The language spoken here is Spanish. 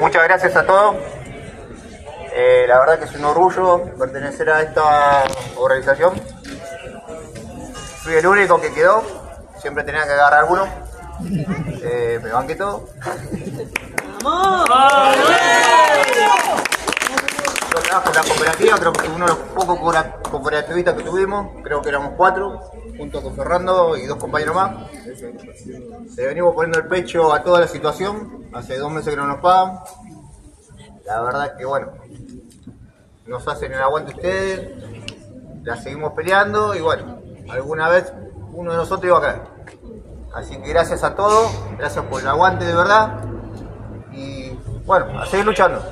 Muchas gracias a todos. Eh, la verdad que es un orgullo pertenecer a esta organización. Fui el único que quedó. Siempre tenía que agarrar uno. Eh, me banqué todo. Yo trabajo en la cooperativa, creo que uno de los pocos cooperativistas que tuvimos, creo que éramos cuatro, junto con Fernando y dos compañeros más. Le venimos poniendo el pecho a toda la situación, hace dos meses que no nos pagan. La verdad que bueno, nos hacen el aguante ustedes, la seguimos peleando y bueno, alguna vez uno de nosotros iba a caer. Así que gracias a todos, gracias por el aguante de verdad y bueno, a seguir luchando.